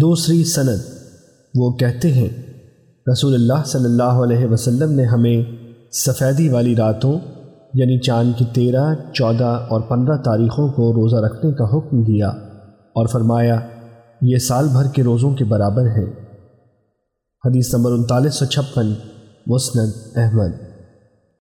دوسری سند۔ وہ کہتے ہیں، رسول اللہ صلی اللہ علیہ وسلم نے ہمیں سفیدی والی راتوں یعنی چاند کی تیرہ، چودہ اور پندرہ تاریخوں کو روزہ رکھنے کا حکم دیا اور فرمایا، یہ سال بھر کے روزوں کے برابر ہیں۔ حدیث نمبر انتالیس سو چھپن، مسند احمد۔